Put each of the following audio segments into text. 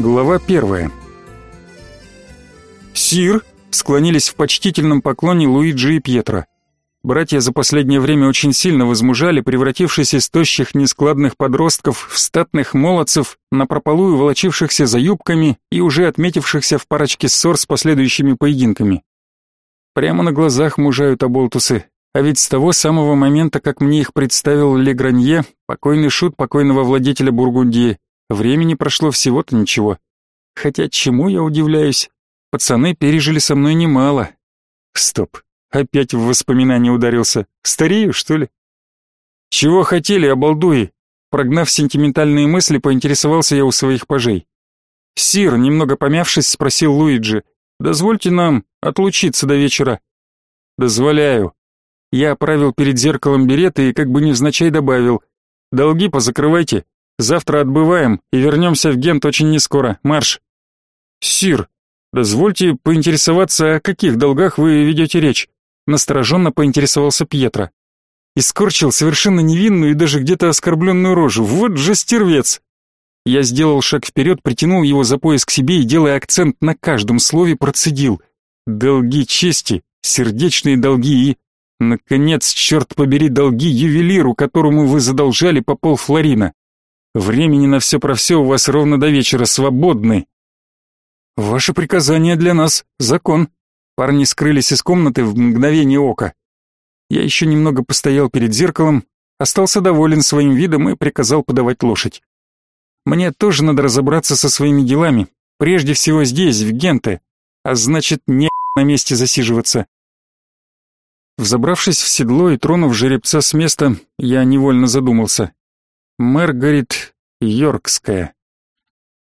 Глава первая. «Сир!» — склонились в почтительном поклоне Луиджи и Пьетро. Братья за последнее время очень сильно возмужали, превратившись из тощих нескладных подростков в статных молодцев, напропалую волочившихся за юбками и уже отметившихся в парочке ссор с последующими поединками. Прямо на глазах мужают оболтусы, а ведь с того самого момента, как мне их представил Легранье, покойный шут покойного владетеля Бургундии, Времени прошло всего-то ничего. Хотя чему я удивляюсь? Пацаны пережили со мной немало. Стоп, опять в воспоминания ударился. Старею, что ли? Чего хотели, обалдуи? Прогнав сентиментальные мысли, поинтересовался я у своих пажей. Сир, немного помявшись, спросил Луиджи. «Дозвольте нам отлучиться до вечера». «Дозволяю». Я оправил перед зеркалом береты и как бы невзначай добавил. «Долги позакрывайте, Завтра отбываем и вернемся в Гент очень нескоро. Марш. Сир, дозвольте поинтересоваться, о каких долгах вы ведете речь? Настороженно поинтересовался Пьетро. И скорчил совершенно невинную и даже где-то оскорбленную рожу. Вот же стервец. Я сделал шаг вперед, притянул его за пояс к себе и, делая акцент на каждом слове, процедил. Долги чести, сердечные долги и... Наконец, черт побери, долги ювелиру, которому вы задолжали по полфлорина. Времени на все про все у вас ровно до вечера свободны. Ваше приказание для нас — закон. Парни скрылись из комнаты в мгновение ока. Я еще немного постоял перед зеркалом, остался доволен своим видом и приказал подавать лошадь. Мне тоже надо разобраться со своими делами, прежде всего здесь, в Генте, а значит, не на месте засиживаться. Взобравшись в седло и тронув жеребца с места, я невольно задумался. Мэргарит Йоркская.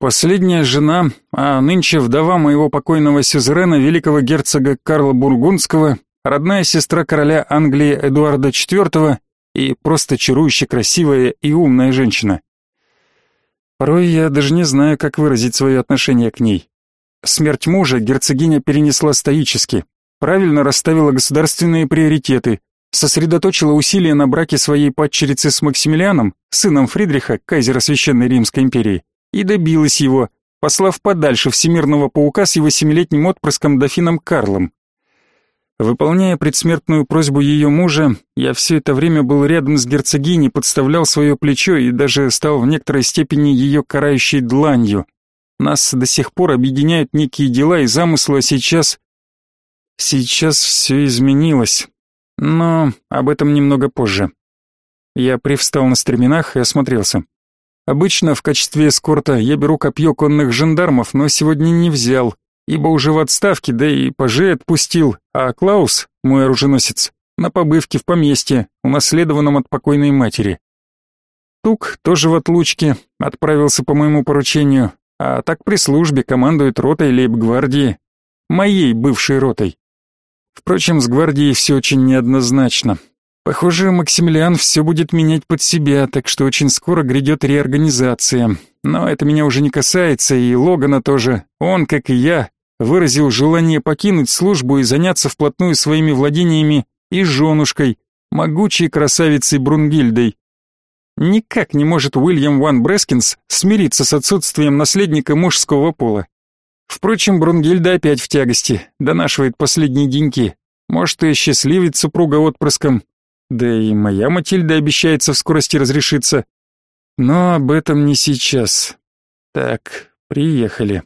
Последняя жена, а нынче вдова моего покойного сюзерена, великого герцога Карла Бургундского, родная сестра короля Англии Эдуарда IV и просто чарующе красивая и умная женщина. Порой я даже не знаю, как выразить свое отношение к ней. Смерть мужа герцогиня перенесла стоически, правильно расставила государственные приоритеты, сосредоточила усилия на браке своей падчерицы с Максимилианом, сыном Фридриха, кайзера Священной Римской империи, и добилась его, послав подальше всемирного паука с его семилетним отпрыском дофином Карлом. Выполняя предсмертную просьбу ее мужа, я все это время был рядом с герцогиней, подставлял свое плечо и даже стал в некоторой степени ее карающей дланью. Нас до сих пор объединяют некие дела и замыслы, а сейчас... Сейчас все изменилось. Но об этом немного позже. Я привстал на стременах и осмотрелся. Обычно в качестве эскорта я беру копье конных жандармов, но сегодня не взял, ибо уже в отставке, да и пажей отпустил, а Клаус, мой оруженосец, на побывке в поместье, унаследованном от покойной матери. Тук тоже в отлучке, отправился по моему поручению, а так при службе командует ротой лейб-гвардии, моей бывшей ротой. Впрочем, с гвардией все очень неоднозначно. Похоже, Максимилиан все будет менять под себя, так что очень скоро грядет реорганизация. Но это меня уже не касается, и Логана тоже. Он, как и я, выразил желание покинуть службу и заняться вплотную своими владениями и женушкой, могучей красавицей Брунгильдой. Никак не может Уильям Ван Брескинс смириться с отсутствием наследника мужского пола. Впрочем, Брунгильда опять в тягости, донашивает последние деньки. Может, и счастливит супруга отпрыском. Да и моя Матильда обещается в скорости разрешиться. Но об этом не сейчас. Так, приехали.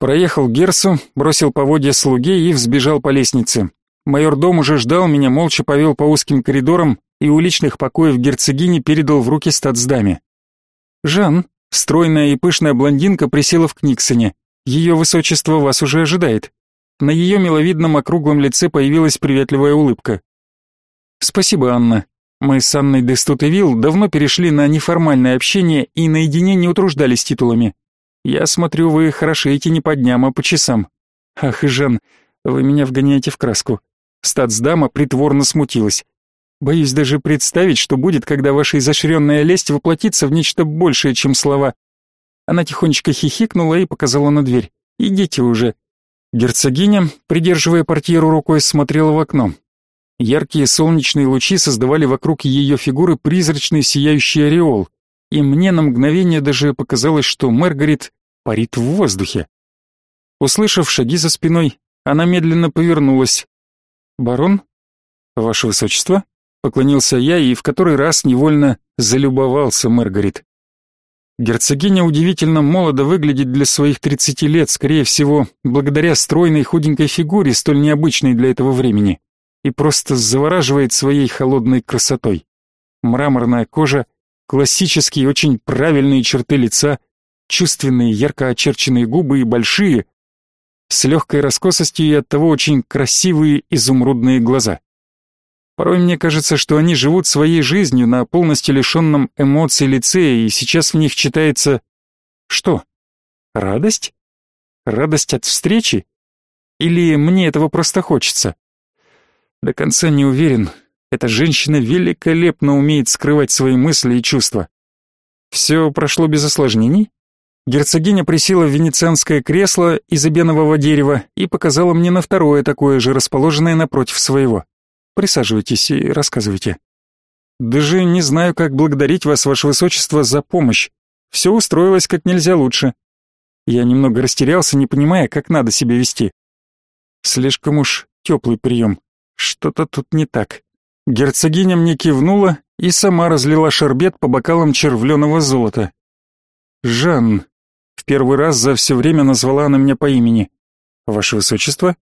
Проехал Герсу, бросил поводья слуге и взбежал по лестнице. Майор дом уже ждал меня, молча повел по узким коридорам и у личных покоев герцогини передал в руки статсдаме. Жан, стройная и пышная блондинка, присела в Книксоне. Ее высочество вас уже ожидает. На ее миловидном округлом лице появилась приветливая улыбка. Спасибо, Анна. Мы с Анной Дестутевилл давно перешли на неформальное общение и наедине не утруждались титулами. Я смотрю, вы хорошеете не по дням, а по часам. Ах, Жан, вы меня вгоняете в краску. Статсдама притворно смутилась. Боюсь даже представить, что будет, когда ваша изощренная лесть воплотится в нечто большее, чем слова. Она тихонечко хихикнула и показала на дверь. «Идите уже». Герцогиня, придерживая портьеру рукой, смотрела в окно. Яркие солнечные лучи создавали вокруг ее фигуры призрачный сияющий ореол, и мне на мгновение даже показалось, что Маргарет парит в воздухе. Услышав шаги за спиной, она медленно повернулась. «Барон? Ваше Высочество?» Поклонился я и в который раз невольно залюбовался Маргарит. Герцогиня удивительно молодо выглядит для своих тридцати лет, скорее всего, благодаря стройной худенькой фигуре, столь необычной для этого времени, и просто завораживает своей холодной красотой. Мраморная кожа, классические, очень правильные черты лица, чувственные, ярко очерченные губы и большие, с легкой раскосостью и оттого очень красивые изумрудные глаза. Порой мне кажется, что они живут своей жизнью на полностью лишенном эмоций лице, и сейчас в них читается... Что? Радость? Радость от встречи? Или мне этого просто хочется? До конца не уверен. Эта женщина великолепно умеет скрывать свои мысли и чувства. Все прошло без осложнений? Герцогиня присела в венецианское кресло из обенового дерева и показала мне на второе такое же, расположенное напротив своего. Присаживайтесь и рассказывайте. Даже не знаю, как благодарить вас, ваше высочество, за помощь. Все устроилось как нельзя лучше. Я немного растерялся, не понимая, как надо себя вести. Слишком уж теплый прием. Что-то тут не так. Герцогиня мне кивнула и сама разлила шарбет по бокалам червленого золота. «Жан», в первый раз за все время назвала она меня по имени. «Ваше высочество?»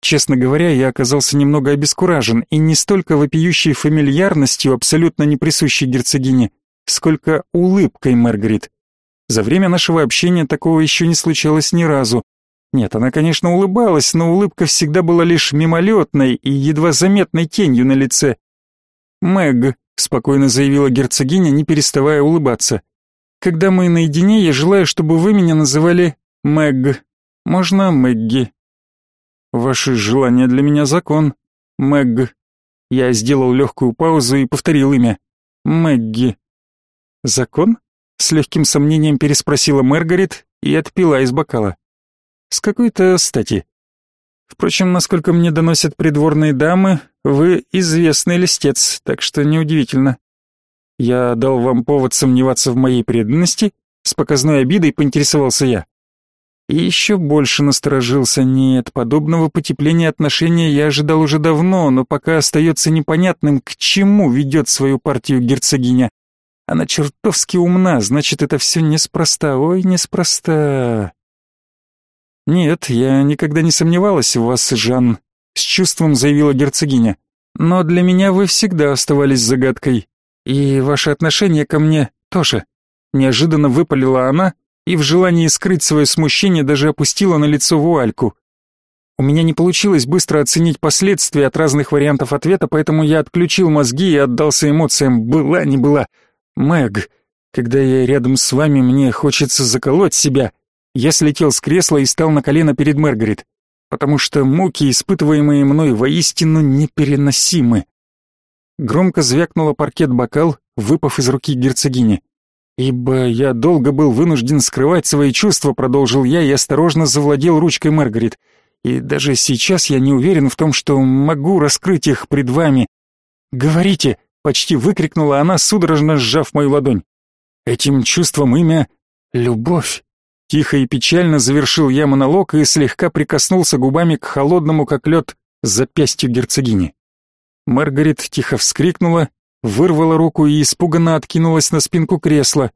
Честно говоря, я оказался немного обескуражен, и не столько вопиющей фамильярностью, абсолютно не присущей герцогине, сколько улыбкой Маргарит. За время нашего общения такого еще не случалось ни разу. Нет, она, конечно, улыбалась, но улыбка всегда была лишь мимолетной и едва заметной тенью на лице. «Мэг», — спокойно заявила герцогиня, не переставая улыбаться. «Когда мы наедине, я желаю, чтобы вы меня называли Мэг. Можно Мэгги?» Ваши желания для меня закон. Мэг. Я сделал легкую паузу и повторил имя. Мэгги. Закон? С легким сомнением переспросила Маргарет и отпила из бокала. С какой-то стати. Впрочем, насколько мне доносят придворные дамы, вы известный листец, так что неудивительно. Я дал вам повод сомневаться в моей преданности, с показной обидой поинтересовался я. И еще больше насторожился. Нет, подобного потепления отношений я ожидал уже давно, но пока остается непонятным, к чему ведет свою партию герцогиня. Она чертовски умна, значит, это все неспроста. Ой, неспроста. Нет, я никогда не сомневалась в вас, Жан, с чувством заявила герцогиня. Но для меня вы всегда оставались загадкой. И ваше отношение ко мне тоже. Неожиданно выпалила она, и в желании скрыть свое смущение даже опустила на лицо вуальку. У меня не получилось быстро оценить последствия от разных вариантов ответа, поэтому я отключил мозги и отдался эмоциям. Была, не была. Мэг, когда я рядом с вами, мне хочется заколоть себя. Я слетел с кресла и стал на колено перед Мэргарет, потому что муки, испытываемые мной, воистину непереносимы. Громко звякнула паркет бокал, выпав из руки герцогини. «Ибо я долго был вынужден скрывать свои чувства», — продолжил я и осторожно завладел ручкой Маргарет. «И даже сейчас я не уверен в том, что могу раскрыть их пред вами». «Говорите!» — почти выкрикнула она, судорожно сжав мою ладонь. «Этим чувством имя — любовь». Тихо и печально завершил я монолог и слегка прикоснулся губами к холодному, как лед, запястью герцогини. Маргарет тихо вскрикнула вырвала руку и испуганно откинулась на спинку кресла.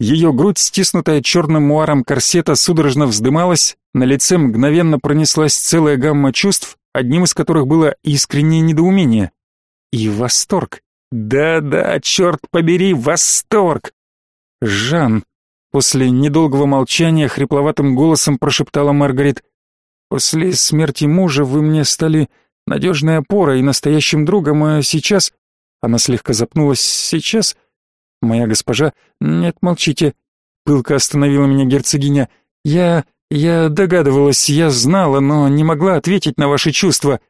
Ее грудь, стиснутая черным муаром корсета, судорожно вздымалась, на лице мгновенно пронеслась целая гамма чувств, одним из которых было искреннее недоумение. И восторг. Да-да, черт побери, восторг! Жан, после недолгого молчания хрипловатым голосом прошептала Маргарет, «После смерти мужа вы мне стали надежной опорой и настоящим другом, а сейчас она слегка запнулась. «Сейчас?» «Моя госпожа...» «Нет, молчите». Пылко остановила меня герцогиня. «Я... я догадывалась, я знала, но не могла ответить на ваши чувства».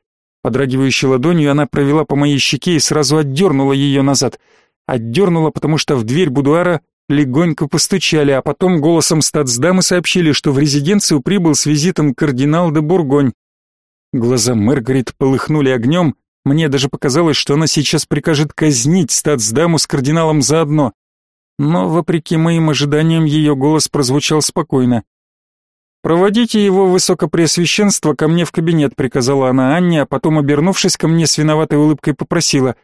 Подрагивающей ладонью она провела по моей щеке и сразу отдернула ее назад. Отдернула, потому что в дверь будуара легонько постучали, а потом голосом статсдамы сообщили, что в резиденцию прибыл с визитом кардинал де Бургонь. Глаза Маргарет полыхнули огнем, мне даже показалось, что она сейчас прикажет казнить статсдаму с кардиналом заодно. но, вопреки моим ожиданиям, ее голос прозвучал спокойно. «Проводите его высокопреосвященство ко мне в кабинет», — приказала она Анне, а потом, обернувшись ко мне с виноватой улыбкой, попросила.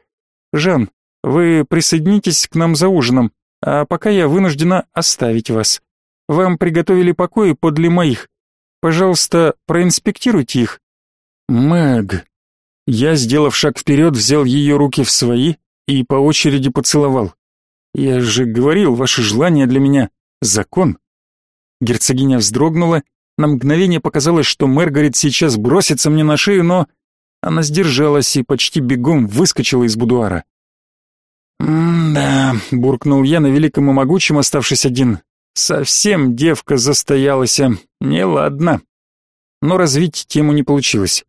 «Жан, вы присоединитесь к нам за ужином, а пока я вынуждена оставить вас. Вам приготовили покои подле моих. Пожалуйста, проинспектируйте их». «Мэг». Я, сделав шаг вперед, взял ее руки в свои и по очереди поцеловал. «Я же говорил, ваше желание для меня — закон». Герцогиня вздрогнула, на мгновение показалось, что Мэргарит сейчас бросится мне на шею, но она сдержалась и почти бегом выскочила из будуара. «М-да», — буркнул я на великом и могучем, оставшись один. «Совсем девка застоялась, неладно». Но развить тему не получилось.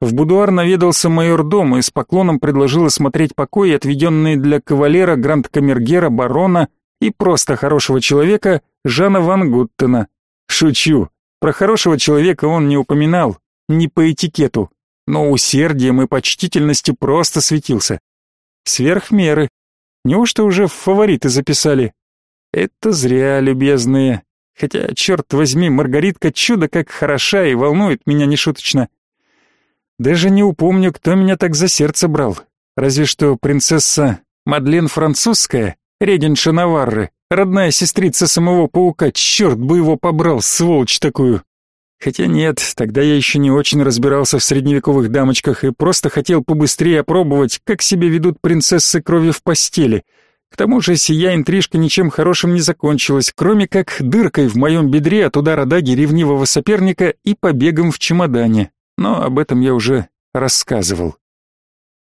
В будуар наведался майор дома и с поклоном предложил осмотреть покои, отведенные для кавалера, гранд-камергера, барона и просто хорошего человека Жана ван Гуттена. Шучу. Про хорошего человека он не упоминал, не по этикету, но усердием и почтительностью просто светился. Сверх меры. Неужто уже в фавориты записали? Это зря, любезные. Хотя, черт возьми, Маргаритка чудо как хороша и волнует меня нешуточно. Даже не упомню, кто меня так за сердце брал. Разве что принцесса Мадлен Французская, регенша Наварры, родная сестрица самого паука, черт бы его побрал, сволочь такую. Хотя нет, тогда я еще не очень разбирался в средневековых дамочках и просто хотел побыстрее опробовать, как себя ведут принцессы крови в постели. К тому же сия интрижка ничем хорошим не закончилась, кроме как дыркой в моем бедре от удара даги ревнивого соперника и побегом в чемодане но об этом я уже рассказывал.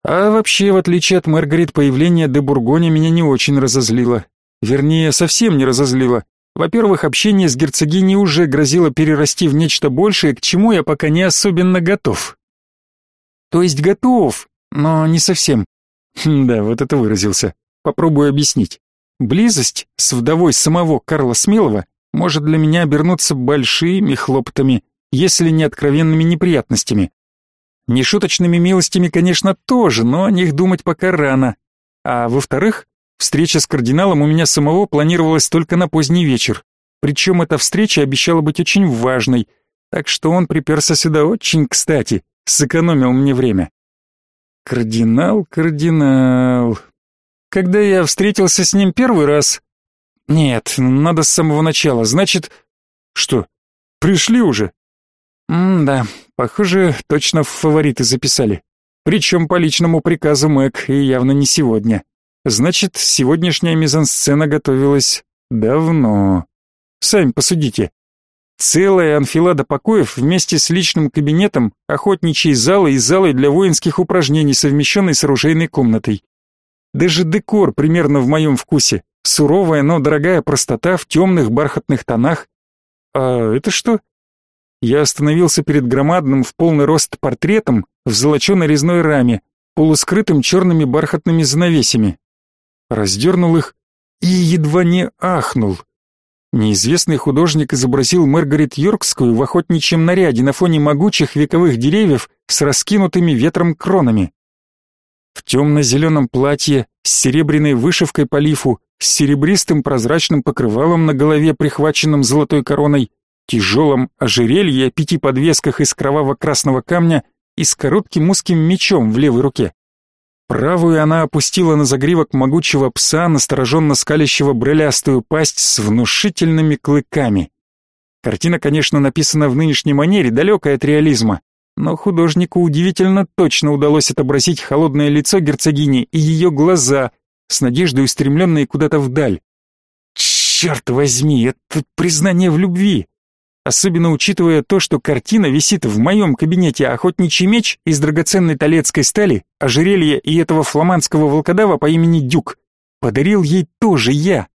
А вообще, в отличие от Маргарет, появление де Бургоня меня не очень разозлило. Вернее, совсем не разозлило. Во-первых, общение с герцогиней уже грозило перерасти в нечто большее, к чему я пока не особенно готов. То есть готов, но не совсем. Хм, да, вот это выразился. Попробую объяснить. Близость с вдовой самого Карла Смелого может для меня обернуться большими хлопотами, если не откровенными неприятностями. Нешуточными милостями, конечно, тоже, но о них думать пока рано. А во-вторых, встреча с кардиналом у меня самого планировалась только на поздний вечер. Причем эта встреча обещала быть очень важной, так что он приперся сюда очень кстати, сэкономил мне время. Кардинал, кардинал. Когда я встретился с ним первый раз... Нет, надо с самого начала, значит... Что, пришли уже? М-да, похоже, точно в фавориты записали. Причем по личному приказу Мэг, и явно не сегодня. Значит, сегодняшняя мизансцена готовилась давно. Сами посудите. Целая анфилада покоев вместе с личным кабинетом, охотничьей залой и залой для воинских упражнений, совмещенной с оружейной комнатой. Даже декор примерно в моем вкусе. Суровая, но дорогая простота в темных бархатных тонах. А это что? Я остановился перед громадным в полный рост портретом в золоченой резной раме, полускрытым черными бархатными занавесями. Раздернул их и едва не ахнул. Неизвестный художник изобразил Маргарет Йоркскую в охотничьем наряде на фоне могучих вековых деревьев с раскинутыми ветром кронами. В темно-зеленом платье, с серебряной вышивкой по лифу, с серебристым прозрачным покрывалом на голове, прихваченным золотой короной, тяжелом ожерелье, пяти подвесках из кроваво-красного камня и с коротким узким мечом в левой руке. Правую она опустила на загривок могучего пса, настороженно скалящего брелястую пасть с внушительными клыками. Картина, конечно, написана в нынешней манере, далекая от реализма, но художнику удивительно точно удалось отобразить холодное лицо герцогини и ее глаза, с надеждой устремленные куда-то вдаль. Черт возьми, это признание в любви! Особенно учитывая то, что картина висит в моем кабинете, а охотничий меч из драгоценной талецкой стали, ожерелье и этого фламандского волкодава по имени Дюк подарил ей тоже я.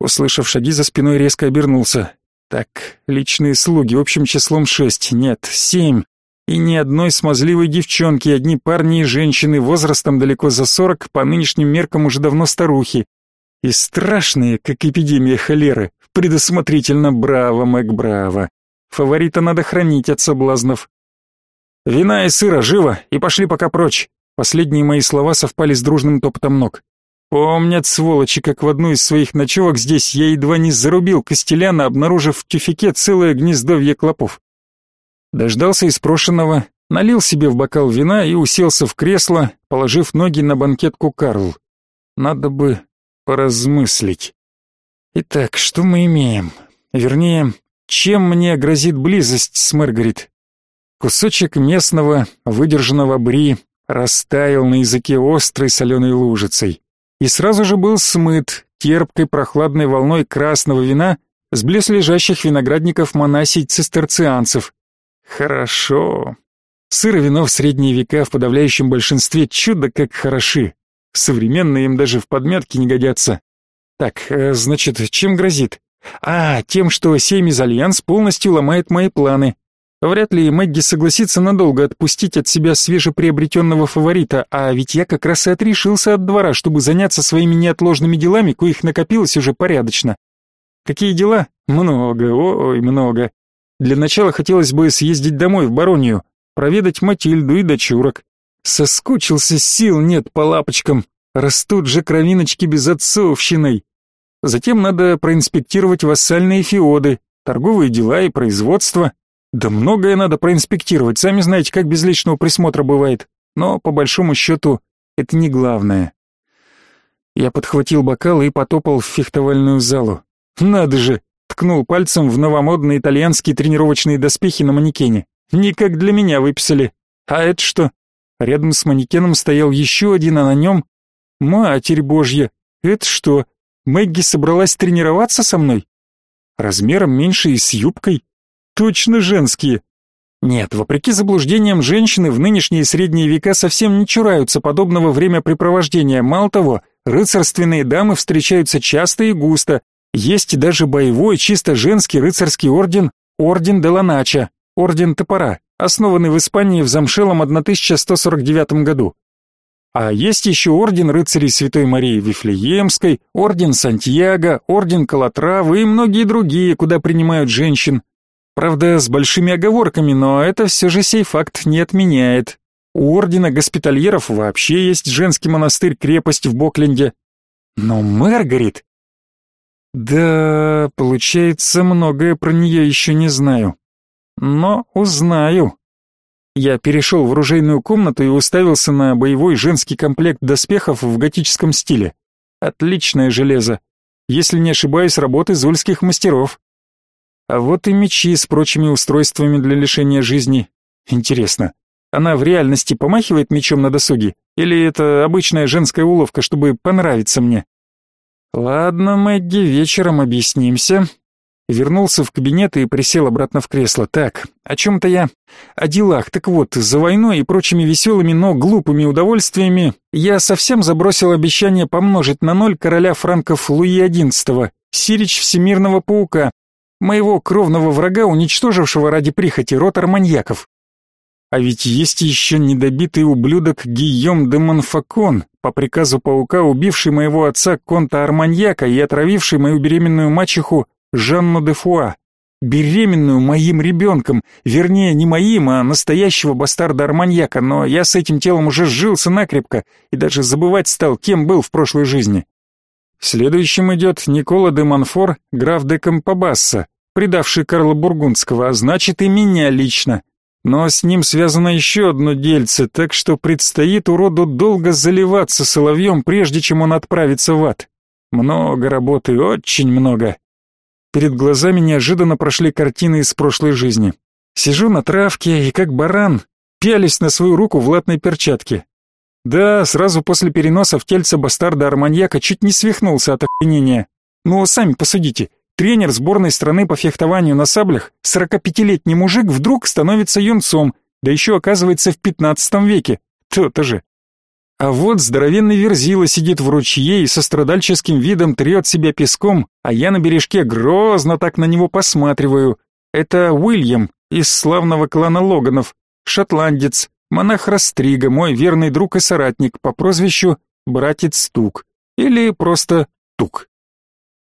Услышав шаги за спиной, резко обернулся. Так, личные слуги, общим числом шесть, нет, семь. И ни одной смазливой девчонки, одни парни и женщины, возрастом далеко за сорок, по нынешним меркам уже давно старухи. И страшные, как эпидемия холеры. Предусмотрительно, браво, Мэг, браво. Фаворита надо хранить от соблазнов. Вина и сыра, живо, и пошли пока прочь. Последние мои слова совпали с дружным топотом ног. Помнят, сволочи, как в одну из своих ночевок здесь я едва не зарубил Костеляна, обнаружив в тюфике целое гнездовье клопов. Дождался испрошенного, налил себе в бокал вина и уселся в кресло, положив ноги на банкетку Карл. Надо бы поразмыслить. Итак, что мы имеем? Вернее, чем мне грозит близость с Маргарит? Кусочек местного, выдержанного бри растаял на языке острой соленой лужицей и сразу же был смыт терпкой прохладной волной красного вина с близлежащих виноградников монасий цистерцианцев. Хорошо. Сыр и вино в средние века в подавляющем большинстве чудо как хороши. Современные им даже в подметке не годятся. Так, э, значит, чем грозит? А, тем, что сей мезальянс полностью ломает мои планы. Вряд ли Мэгги согласится надолго отпустить от себя свежеприобретенного фаворита, а ведь я как раз и отрешился от двора, чтобы заняться своими неотложными делами, коих накопилось уже порядочно. Какие дела? Много, ой, много. Для начала хотелось бы съездить домой в Баронию, проведать Матильду и дочурок. Соскучился, сил нет по лапочкам, растут же кровиночки без отцовщиной. Затем надо проинспектировать вассальные феоды, торговые дела и производство, да многое надо проинспектировать, сами знаете, как без личного присмотра бывает. Но, по большому счету, это не главное. Я подхватил бокал и потопал в фехтовальную залу. Надо же, ткнул пальцем в новомодные итальянские тренировочные доспехи на манекене. Не как для меня выписали. А это что? Рядом с манекеном стоял еще один, а на нем... Матерь Божья! Это что, Мэгги собралась тренироваться со мной? Размером меньше и с юбкой? Точно женские. Нет, вопреки заблуждениям, женщины в нынешние средние века совсем не чураются подобного времяпрепровождения. Мало того, рыцарственные дамы встречаются часто и густо. Есть даже боевой, чисто женский рыцарский орден, орден Деланача, орден топора, основанный в Испании в замшелом 1149 году. А есть еще орден рыцарей Святой Марии Вифлеемской, орден Сантьяго, орден Калатравы и многие другие, куда принимают женщин. Правда, с большими оговорками, но это все же сей факт не отменяет. У ордена госпитальеров вообще есть женский монастырь-крепость в Бокленде. Но Маргарит... Да, получается, многое про нее еще не знаю. Но узнаю. Я перешел в оружейную комнату и уставился на боевой женский комплект доспехов в готическом стиле. Отличное железо. Если не ошибаюсь, работы зульских мастеров. А вот и мечи с прочими устройствами для лишения жизни. Интересно, она в реальности помахивает мечом на досуге? Или это обычная женская уловка, чтобы понравиться мне? Ладно, Мэгги, вечером объяснимся. Вернулся в кабинет и присел обратно в кресло. Так, о чем-то я... О делах. Так вот, за войной и прочими веселыми, но глупыми удовольствиями я совсем забросил обещание помножить на ноль короля франков Луи XI, Сирич Всемирного Паука, моего кровного врага, уничтожившего ради прихоти рот арманьяков. А ведь есть еще недобитый ублюдок Гийом де Монфакон, по приказу паука убивший моего отца Конта Арманьяка и отравивший мою беременную мачеху Жанну де Фуа. Беременную моим ребенком, вернее, не моим, а настоящего бастарда Арманьяка, но я с этим телом уже сжился накрепко и даже забывать стал, кем был в прошлой жизни. Следующим идет Никола де Монфор, граф де Кампабасса, предавший Карла Бургундского, а значит и меня лично. Но с ним связано еще одно дельце, так что предстоит уроду долго заливаться соловьем, прежде чем он отправится в ад. Много работы, очень много. Перед глазами неожиданно прошли картины из прошлой жизни. Сижу на травке и, как баран, пялись на свою руку в латной перчатке. Да, сразу после переноса в тельце бастарда Арманьяка чуть не свихнулся от охренения. Ну, сами посудите. Тренер сборной страны по фехтованию на саблях, 45-летний мужик вдруг становится юнцом, да еще оказывается в 15 веке. То-то же. А вот здоровенный верзила сидит в ручье и со страдальческим видом трет себя песком, а я на бережке грозно так на него посматриваю. Это Уильям из славного клана Логанов, шотландец, монах Растрига, мой верный друг и соратник по прозвищу Братец Тук, или просто Тук.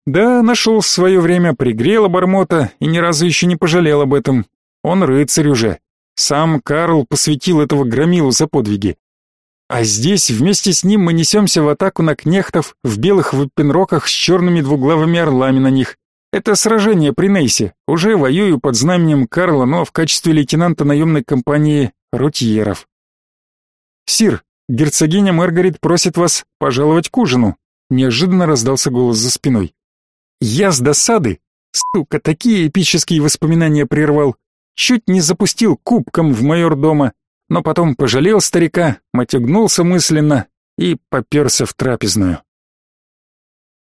Да, нашел в свое время, пригрел обормота и ни разу еще не пожалел об этом. Он рыцарь уже. Сам Карл посвятил этого громилу за подвиги. А здесь вместе с ним мы несемся в атаку на кнехтов в белых вапенроках с черными двуглавыми орлами на них. Это сражение при Нейсе. Уже воюю под знаменем Карла, но в качестве лейтенанта наемной компании Рутьеров. Сир, герцогиня Маргарет просит вас пожаловать к ужину. Неожиданно раздался голос за спиной. Я с досады, сука, такие эпические воспоминания прервал. Чуть не запустил кубком в майор дома, но потом пожалел старика, матюгнулся мысленно и поперся в трапезную.